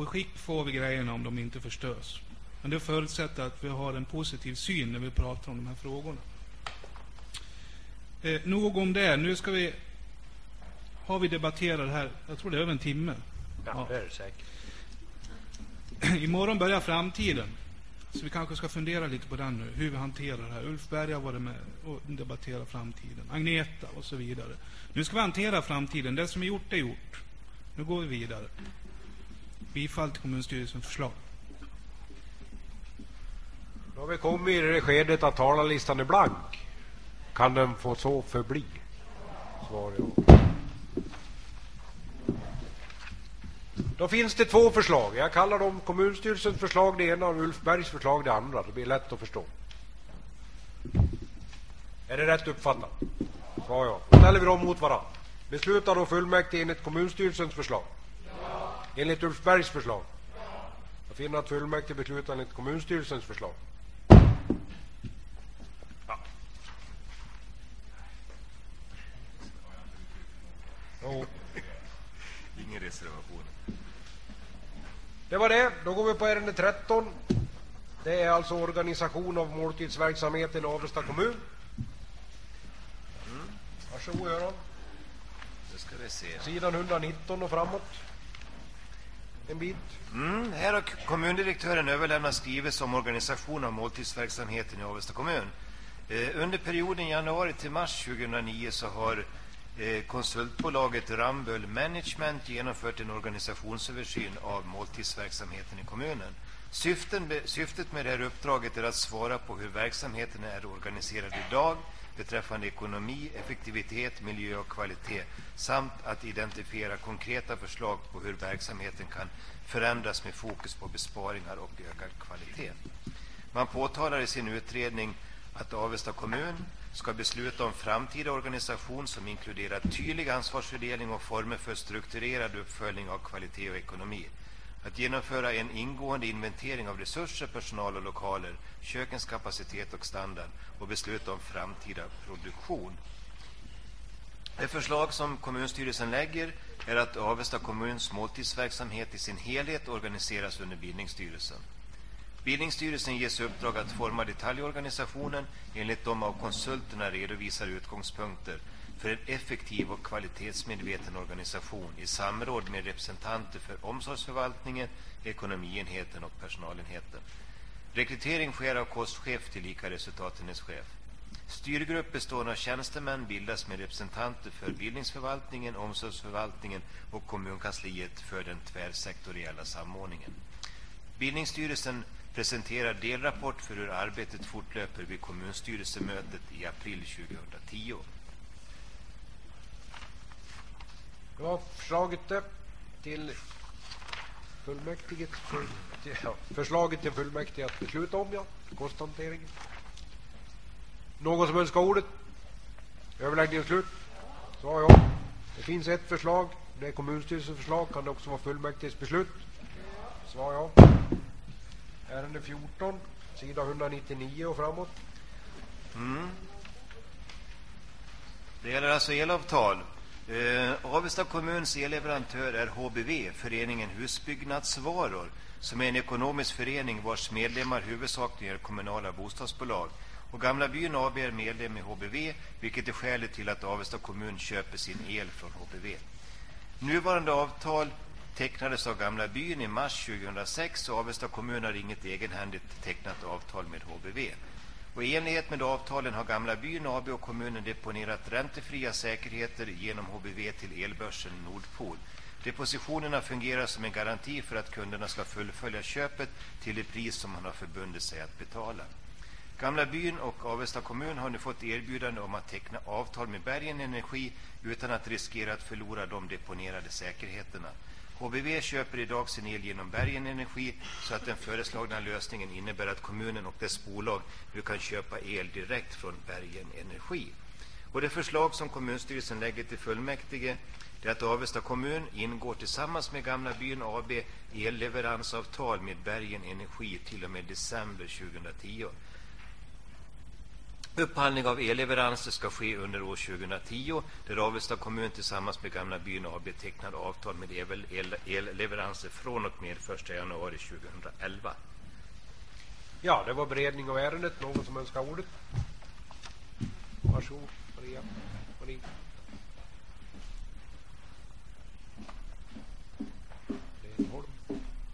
Och skick får vi grejerna om de inte förstörs. Men det förutsätter att vi har en positiv syn när vi pratar om de här frågorna. Eh, nog om det. Nu ska vi... Har vi debatterat det här, jag tror det är över en timme. Ja, det säkert. Imorgon börjar framtiden. Så vi kanske ska fundera lite på den nu, hur vi hanterar det här. Ulf Berg har varit med och debatterat framtiden. Agneta och så vidare. Nu ska vi hantera framtiden. Det som är gjort är gjort. Nu går vi vidare. Bifall till kommunstyrelsens förslag. Då har vi kommit i det skedet att talarlistan är blank. Kan den få så förbli? Svar ja. Då finns det två förslag. Jag kallar dem kommunstyrelsens förslag det ena och Ulf Bergs förslag det andra. Det blir lätt att förstå. Är det rätt uppfattat? Svar ja. Då ställer vi dem mot varandra. Beslutar då fullmäktige enligt kommunstyrelsens förslag? Enligt Ulf Bergs förslag? Ja. Jag finner att fullmäktige beslutar enligt kommunstyrelsens förslag. Ja. Jo. Ingen reservation. Det var det. Då går vi på ärende 13. Det är alltså organisation av måltidsverksamheten i Avesta kommun. Mm. Varsågod Göran. Då ska vi se. Sidan 119 och framåt. En bit. Mm, här har kommundirektören överlämnat skrivelse om organisation av måltidsverksamheten i Avesta kommun. Eh, under perioden januari till mars 2009 så har eh, konsultbolaget Ramböll Management genomfört en organisationsöversyn av måltidsverksamheten i kommunen. Syften, syftet med det här uppdraget är att svara på hur verksamheten är organiserad idag beträffande ekonomi, effektivitet, miljö och kvalitet samt att identifiera konkreta förslag på hur verksamheten kan förändras med fokus på besparingar och ökad kvalitet. Man påtalar i sin utredning att Avesta kommun ska besluta om framtida organisation som inkluderar tydlig ansvarsfördelning och former för strukturerad uppföljning av kvalitet och ekonomi. Att genomföra en ingående inventering av resurser, personal och lokaler, kökens kapacitet och standard och besluta om framtida produktion. Det förslag som kommunstyrelsen lägger är att Avesta kommuns måltidsverksamhet i sin helhet organiseras under bildningsstyrelsen. Bildningsstyrelsen ges uppdrag att forma detaljorganisationen enligt de av konsulterna redovisade utgångspunkter för en effektiv och kvalitetsmedveten organisation i samråd med representanter för omsorgsförvaltningen, ekonomienheten och personalenheten. Rekrytering sker av kostchef till lika resultatenhetschef. Styrgrupp bestående av tjänstemän bildas med representanter för bildningsförvaltningen, omsorgsförvaltningen och kommunkansliet för den tvärsektoriella samordningen. Bildningsstyrelsen presenterar delrapport för hur arbetet fortlöper vid kommunstyrelsemötet i april 2010. Det var förslaget till fullmäktige. För, ja, förslaget till fullmäktige att besluta om, ja. Kosthanteringen. Någon som önskar ordet? Överläggningen slut. Svar ja. Det finns ett förslag. Det är kommunstyrelsens förslag. Kan det också vara fullmäktiges beslut? Svar ja. Ärende 14, sida 199 och framåt. Mm. Det gäller alltså elavtal. Eh, Avesta kommuns elleverantör är HBV, föreningen Husbyggnadsvaror, som är en ekonomisk förening vars medlemmar huvudsakligen är kommunala bostadsbolag. Och Gamla byn AB är medlem i HBV, vilket är skälet till att Avesta kommun köper sin el från HBV. Nuvarande avtal tecknades av Gamla byn i mars 2006 och Avesta kommun har inget egenhändigt tecknat avtal med HBV. Och I enlighet med avtalen har Gamla byn AB och kommunen deponerat räntefria säkerheter genom HBV till elbörsen Nordpol. Depositionerna fungerar som en garanti för att kunderna ska fullfölja köpet till det pris som man har förbundit sig att betala. Gamla byn och Avesta kommun har nu fått erbjudande om att teckna avtal med Bergen Energi utan att riskera att förlora de deponerade säkerheterna. HBV köper idag sin el genom Bergen Energi så att den föreslagna lösningen innebär att kommunen och dess bolag nu kan köpa el direkt från Bergen Energi. Och det förslag som kommunstyrelsen lägger till fullmäktige är att Avesta kommun ingår tillsammans med Gamla byn AB elleveransavtal med Bergen Energi till och med december 2010. Upphandling av elleveranser ska ske under år 2010 där Avesta kommun tillsammans med Gamla byn AB tecknar avtal med el- el- elleveranser från och med 1 januari 2011. Ja, det var beredning av ärendet. Någon som önskar ordet? Varsågod, Maria. Marie. Lenholm.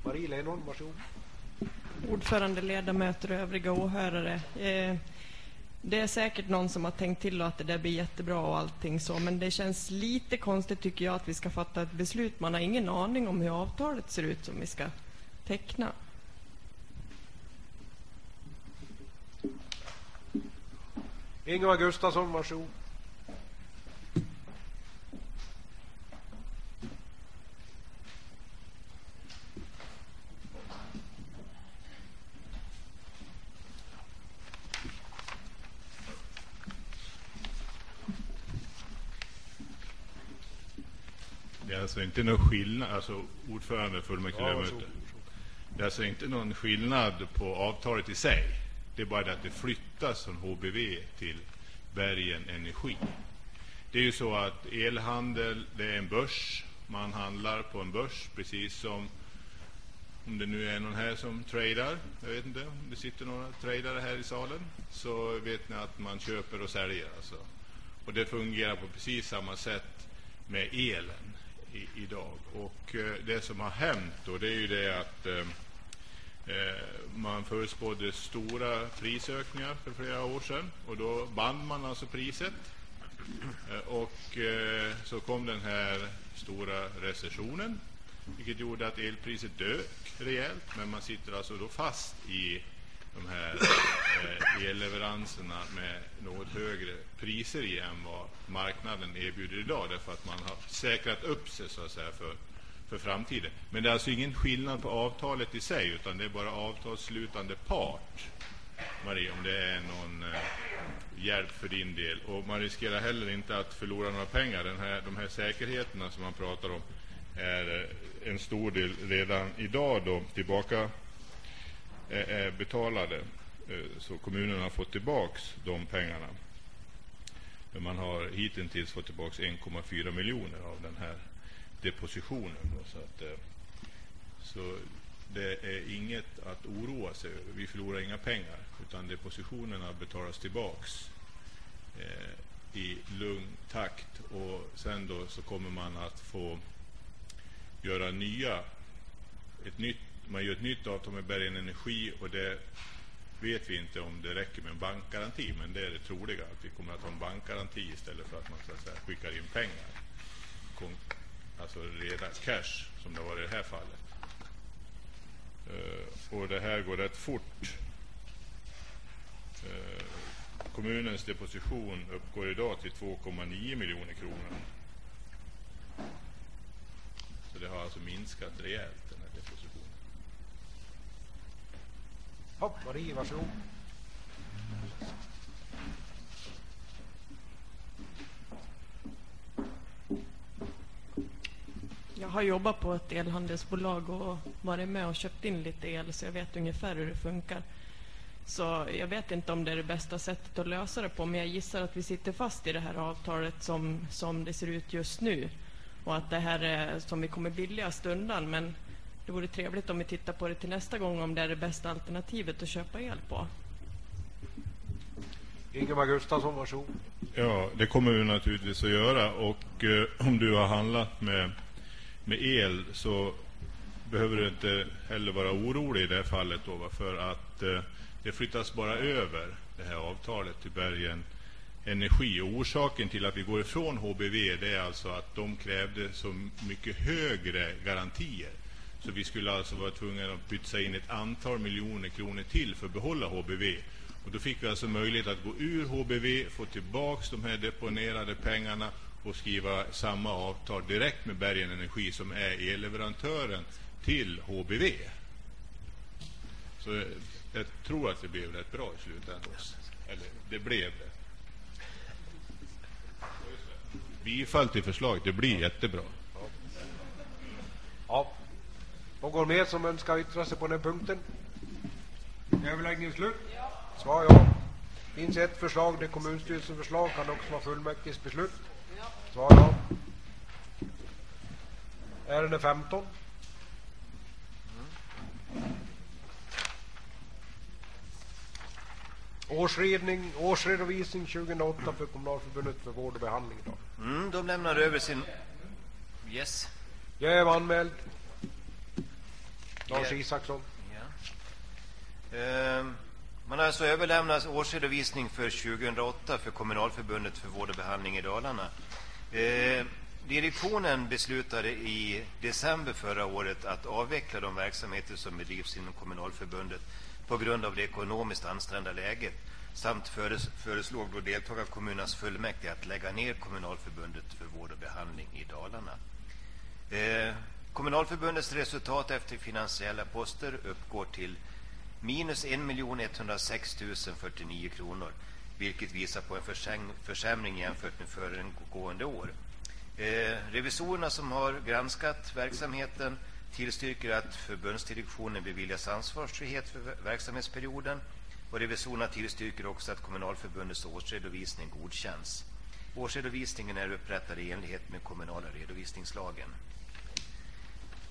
Marie Lenholm, varsågod. Ordförande, ledamöter och övriga åhörare. Eh, det är säkert någon som har tänkt till och att det där blir jättebra och allting så, men det känns lite konstigt tycker jag att vi ska fatta ett beslut. Man har ingen aning om hur avtalet ser ut som vi ska teckna. Ingvar Gustafsson, varsågod. Det är alltså inte någon skillnad, alltså ordförande Ja, fullmäktigeledamöter. varsågod. Det är alltså inte någon skillnad på avtalet i sig. Det är bara det att det flyttas från HBV till Bergen Energi. Det är ju så att elhandel, det är en börs. Man handlar på en börs, precis som om det nu är någon här som tradar. Jag vet inte om det sitter några tradare här i salen. Så vet ni att man köper och säljer alltså. Och det fungerar på precis samma sätt med elen i, idag. Och eh, det som har hänt då, det är ju det att eh, eh, man förutspådde stora prisökningar för flera år sedan och då band man alltså priset. Eh, och så kom den här stora recessionen vilket gjorde att elpriset dök rejält men man sitter alltså då fast i de här eh, elleveranserna med något högre priser i än vad marknaden erbjuder idag därför att man har säkrat upp sig så att säga för, för framtiden. Men det är alltså ingen skillnad på avtalet i sig utan det är bara avtalsslutande part Marie, om det är någon eh, hjälp för din del. Och man riskerar heller inte att förlora några pengar. Den här, de här säkerheterna som man pratar om är eh, en stor del redan idag då tillbaka är, är betalade. Eh, så kommunen har fått tillbaks de pengarna. Men man har hittills fått tillbaks 1,4 miljoner av den här depositionen. Då, så, att, eh, så det är inget att oroa sig över. Vi förlorar inga pengar utan depositionerna betalas tillbaks eh, i lugn takt och sen då så kommer man att få göra nya ett nytt, man gör ett nytt avtal med Bergen Energi och det vet vi inte om det räcker med en bankgaranti men det är det troliga att vi kommer att ha en bankgaranti istället för att man så att säga, skickar in pengar. Kon- Alltså reda cash som det var i det här fallet. Uh, och det här går rätt fort. Uh, kommunens deposition uppgår idag till 2,9 miljoner kronor. Så det har alltså minskat rejält den här depositionen. Ja, Marie, varsågod. jag har jobbat på ett elhandelsbolag och varit med och köpt in lite el så jag vet ungefär hur det funkar. Så jag vet inte om det är det bästa sättet att lösa det på men jag gissar att vi sitter fast i det här avtalet som, som det ser ut just nu och att det här är som vi kommer billigast undan men det vore trevligt om vi tittar på det till nästa gång om det är det bästa alternativet att köpa el på. Ingemar Gustafsson, varsågod. Ja, det kommer vi naturligtvis att göra. Och eh, om du har handlat med, med el så behöver du inte heller vara orolig i det här fallet. Då, för att eh, det flyttas bara över det här avtalet till Bergen Energi. Och orsaken till att vi går ifrån HBV det är alltså att de krävde så mycket högre garantier. Så vi skulle alltså vara tvungna att pytsa in ett antal miljoner kronor till för att behålla HBV. Och då fick vi alltså möjlighet att gå ur HBV, få tillbaka de här deponerade pengarna och skriva samma avtal direkt med Bergen Energi som är elleverantören till HBV. Så jag tror att det blev rätt bra i slutändan. Eller det blev det. Bifall till förslaget, det blir jättebra. Ja. Någon mer som önskar yttra sig på den punkten? Överläggningen slut? Svar ja. Finns ett förslag, det är kommunstyrelsens förslag, kan också vara fullmäktiges beslut. Svar ja. Ärende 15. Årsredning, årsredovisning 2008 för Kommunalförbundet för vård och behandling. Idag. Mm, de lämnar över sin... Yes. Jäv anmäld. Lars. Isaksson. Ja. Ehm, man har alltså överlämnat årsredovisning för 2008 för Kommunalförbundet för vård och behandling i Dalarna. Ehm, direktionen beslutade i december förra året att avveckla de verksamheter som bedrivs inom Kommunalförbundet på grund av det ekonomiskt ansträngda läget samt föres föreslog då deltagarkommunernas fullmäktige att lägga ner Kommunalförbundet för vård och behandling i Dalarna. Eh, Kommunalförbundets resultat efter finansiella poster uppgår till minus 1 106 049 kronor vilket visar på en försämring jämfört med föregående år. Eh, revisorerna som har granskat verksamheten tillstyrker att förbundsdirektionen beviljas ansvarsfrihet för verksamhetsperioden och revisorerna tillstyrker också att kommunalförbundets årsredovisning godkänns. Årsredovisningen är upprättad i enlighet med kommunala redovisningslagen.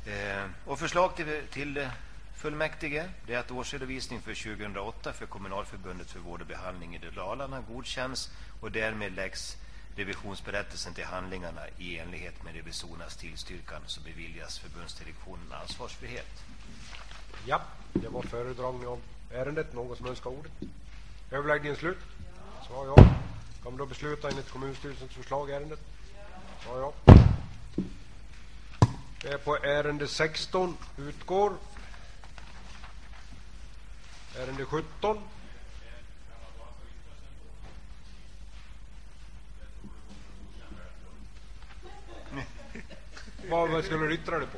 Eh, och förslag till, till fullmäktige det är att årsredovisning för 2008 för Kommunalförbundet för vård och behandling i Dalarna godkänns och därmed läggs revisionsberättelsen till handlingarna i enlighet med revisorernas tillstyrkan så beviljas förbundsdirektionen ansvarsfrihet. Ja, det var föredragning av ärendet. Någon som önskar ordet? Överläggningen slut? Svar ja. Kommer då besluta enligt kommunstyrelsens förslag i ärendet? Svar ja. Det är på ärende 16 utgår. Ärende 17. Vad, skulle du yttra dig på?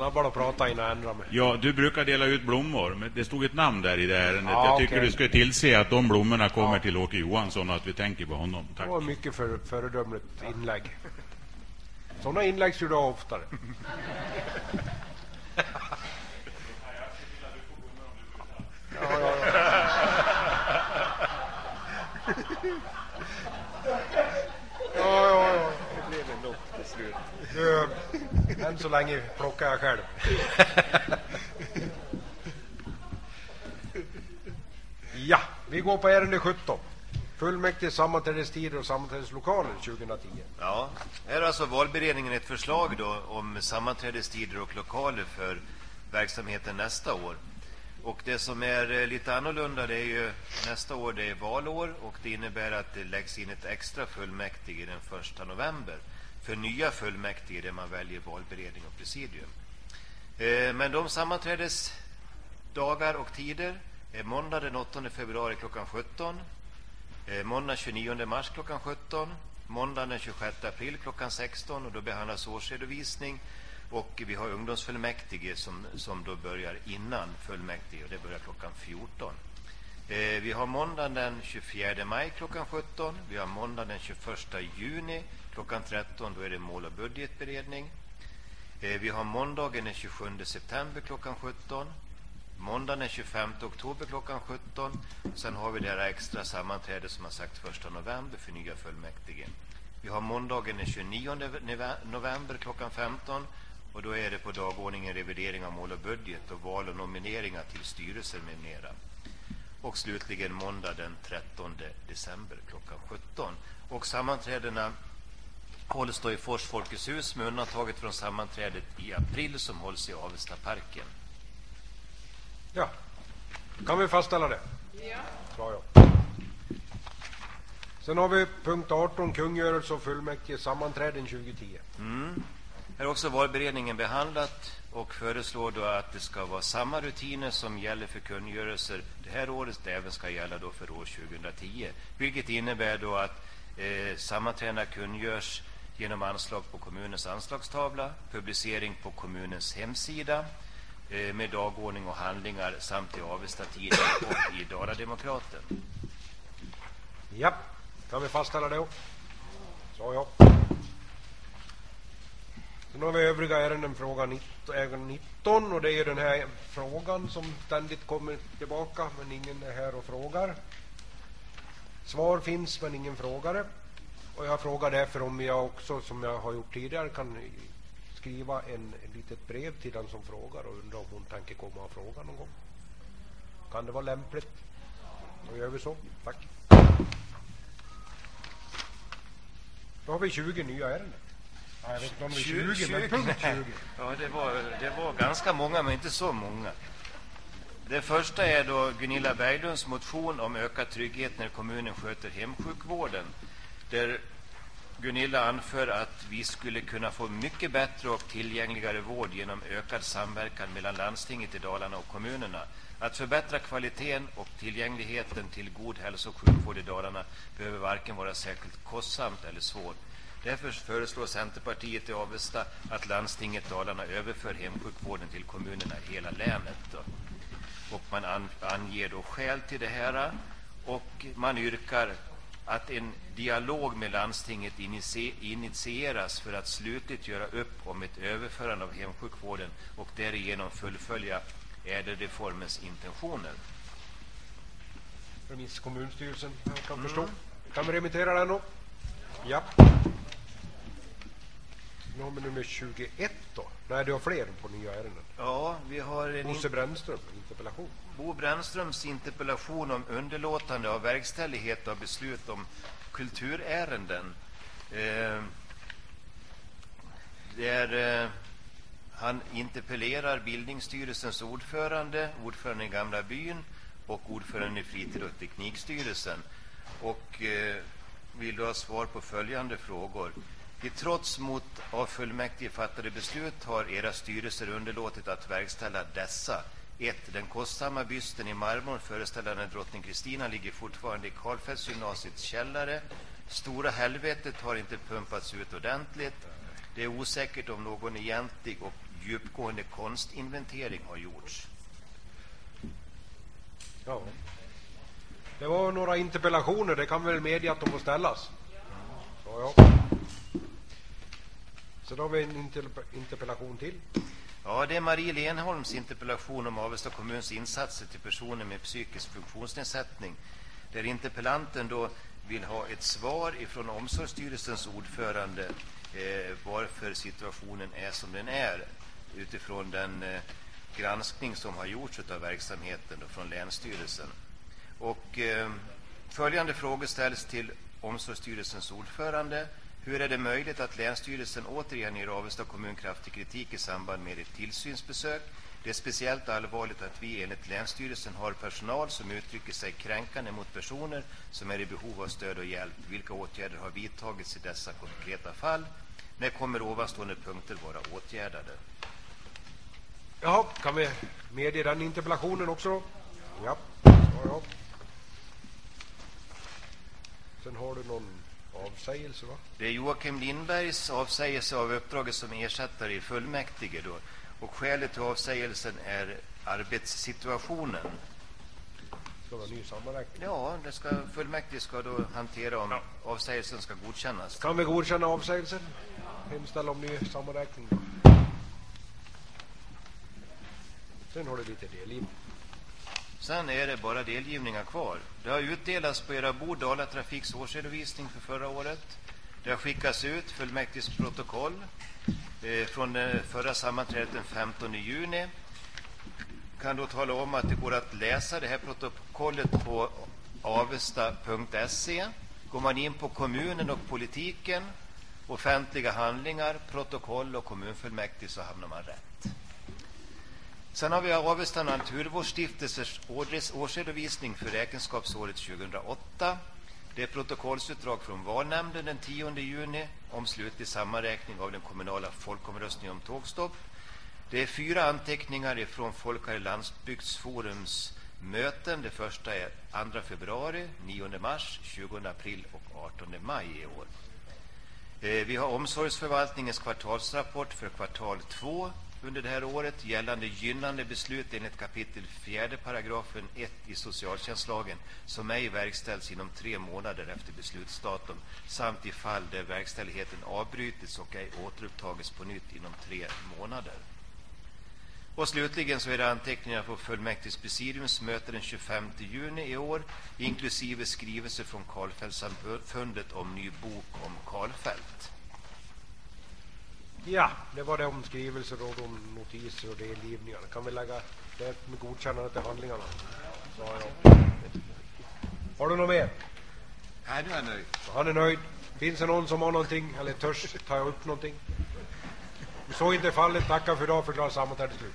Snabbare att prata innan jag ändrar mig. Ja, du brukar dela ut blommor, men det stod ett namn där i det ärendet. Ja, jag tycker okej. du ska tillse att de blommorna kommer Ja. till Åke Johansson och att vi tänker på honom. Det Tack. var mycket för, föredömligt inlägg. Sådana inlägg skulle du ha oftare. Ja, ja, ja. Ja, ja, ja. Det blev en lopp till slut. Du, än så länge plockar jag själv. Ja, vi går på ärende 17. Fullmäktige sammanträdestider och sammanträdeslokaler 2010. Ja, här har alltså valberedningen ett förslag då om sammanträdestider och lokaler för verksamheten nästa år. Och det som är eh, lite annorlunda det är ju nästa år det är valår och det innebär att det läggs in ett extra fullmäktige den 1 november för nya fullmäktige där man väljer valberedning och presidium. Eh, Men de sammanträdesdagar och tider är måndag den 8 februari klockan 17, eh, måndag 29 mars klockan 17, måndag den 26 april klockan 16 och då behandlas årsredovisning och vi har ungdomsfullmäktige som, som då börjar innan fullmäktige och det börjar klockan 14. Eh, vi har måndagen den 24 maj klockan 17. Vi har måndagen den 21 juni klockan 13. Då är det mål och budgetberedning. Eh, vi har måndagen den 27 september klockan 17. Måndagen den 25 oktober klockan 17. Sen har vi det här extra sammanträdet som har sagt 1 november för nya fullmäktige. Vi har måndagen den 29 november klockan 15 och då är det på dagordningen revidering av mål och budget och val och nomineringar till styrelser med mera. Och slutligen måndag den 13 december klockan 17. Och sammanträdena hålls då i Fors Folkets hus med undantaget från sammanträdet i april som hålls i Avestaparken. Ja, kan vi fastställa det? Ja. Bra, ja. Sen har vi punkt 18, kungörelse och fullmäktige sammanträden 2010. Mm. Här har också valberedningen behandlat och föreslår då att det ska vara samma rutiner som gäller för kungörelser det här året, det även ska gälla då för år 2010. Vilket innebär då att eh, sammanträdena kungörs genom anslag på kommunens anslagstavla, publicering på kommunens hemsida eh, med dagordning och handlingar samt i Avesta Tidning och i Dala-Demokraten. Ja, kan vi fastställa då. Så ja. Sen har vi övriga ärenden, fråga 19, och det är den här frågan som ständigt kommer tillbaka, men ingen är här och frågar. Svar finns, men ingen frågare. Och jag frågar därför om jag också, som jag har gjort tidigare, kan skriva en, en litet brev till den som frågar och undra om hon tänker komma och fråga någon gång. Kan det vara lämpligt? Då gör vi så. Tack. Då har vi 20 nya ärenden. Ja, jag vet inte om det är 20, 20 men punkt 20. Ja, det var, det var ganska många, men inte så många. Det första är då Gunilla Berglunds motion om ökad trygghet när kommunen sköter hemsjukvården. Där Gunilla anför att vi skulle kunna få mycket bättre och tillgängligare vård genom ökad samverkan mellan landstinget i Dalarna och kommunerna. Att förbättra kvaliteten och tillgängligheten till god hälso och sjukvård i Dalarna behöver varken vara särskilt kostsamt eller svårt. Därför föreslår Centerpartiet i Avesta att landstinget Dalarna överför hemsjukvården till kommunerna i hela länet. Då. Och man an, anger då skäl till det här och man yrkar att en dialog med landstinget initieras för att slutligt göra upp om ett överförande av hemsjukvården och därigenom fullfölja ÄDEL-reformens intentioner. Remiss kommunstyrelsen, jag kan mm. förstå. Kan vi remittera den då? Ja. Nu har vi nummer 21 då. Nej, du har fler på nya ärenden. Ja, vi har en... Bosse Brännström, interpellation. Bo Brännströms interpellation om underlåtande av verkställighet av beslut om kulturärenden. Eh, där eh, han interpellerar bildningsstyrelsens ordförande, ordförande i Gamla byn och ordförande i fritid och teknikstyrelsen och eh, vill du ha svar på följande frågor. I trots mot av fullmäktige fattade beslut har era styrelser underlåtit att verkställa dessa. 1. Den kostsamma bysten i marmor föreställande drottning Kristina ligger fortfarande i Karlfeldtsgymnasiets källare. Stora helvetet har inte pumpats ut ordentligt. Det är osäkert om någon egentlig och djupgående konstinventering har gjorts. Ja. Det var några interpellationer, det kan väl medge att de får ställas? Så, ja. Så då har vi en interpellation till. Ja, det är Marie Lenholms interpellation om Avesta kommuns insatser till personer med psykisk funktionsnedsättning. Där interpellanten då vill ha ett svar ifrån Omsorgsstyrelsens ordförande eh, varför situationen är som den är utifrån den eh, granskning som har gjorts av verksamheten då, från Länsstyrelsen. Och, eh, följande frågor ställs till Omsorgsstyrelsens ordförande. Hur är det möjligt att Länsstyrelsen återigen ger Avesta kommun kraftig kritik i samband med ett tillsynsbesök? Det är speciellt allvarligt att vi enligt Länsstyrelsen har personal som uttrycker sig kränkande mot personer som är i behov av stöd och hjälp. Vilka åtgärder har vidtagits i dessa konkreta fall? När kommer ovanstående punkter vara åtgärdade? Jaha, kan vi medge den interpellationen också? Ja. ja, ja. Sen har du någon avsägelse, va? Det är Joakim Lindbergs avsägelse av uppdraget som ersättare i fullmäktige. Då. Och skälet till avsägelsen är arbetssituationen. Ska det vara ny sammanräkning? Ja, det ska, fullmäktige ska då hantera om avsägelsen ska godkännas. Kan vi godkänna avsägelsen? Hemställa om ny sammanräkning. Sen har du lite delgivning. Sen är det bara delgivningar kvar. Det har utdelats på era bord Dala Trafiks årsredovisning för förra året. Det har skickats ut fullmäktiges protokoll eh, från eh, förra sammanträdet den 15 juni. Kan då tala om att det går att läsa det här protokollet på avesta.se. Går man in på kommunen och politiken, offentliga handlingar, protokoll och kommunfullmäktige så hamnar man rätt. Sen har vi Avesta Naturvårdsstiftelsers årsredovisning för räkenskapsåret 2008. Det är protokollsutdrag från valnämnden den 10 juni om slutlig sammanräkning av den kommunala folkomröstningen om tågstopp. Det är fyra anteckningar från Folkare landsbygdsforums möten. Det första är 2 februari, 9 mars, 20 april och 18 maj i år. Eh, vi har omsorgsförvaltningens kvartalsrapport för kvartal 2 under det här året gällande gynnande beslut enligt kapitel 4 paragrafen 1 i socialtjänstlagen som ej verkställs inom tre månader efter beslutsdatum samt i fall där verkställigheten avbrutits och ej återupptagits på nytt inom tre månader. Och slutligen så är det anteckningar på fullmäktiges presidiums möte den 25 juni i år inklusive skrivelse från Karlfeldtsamfundet om ny bok om Karlfeldt. Ja, det var det om skrivelser och om notiser och delgivningar. Kan vi lägga det med godkännande till handlingarna? Så har jag. Har du något mer? Nej, nu är jag nöjd. Han är nöjd. Finns det någon som har någonting eller törs ta upp någonting? Så inte fallet, tackar för idag. Förklarar sammanträdet slut.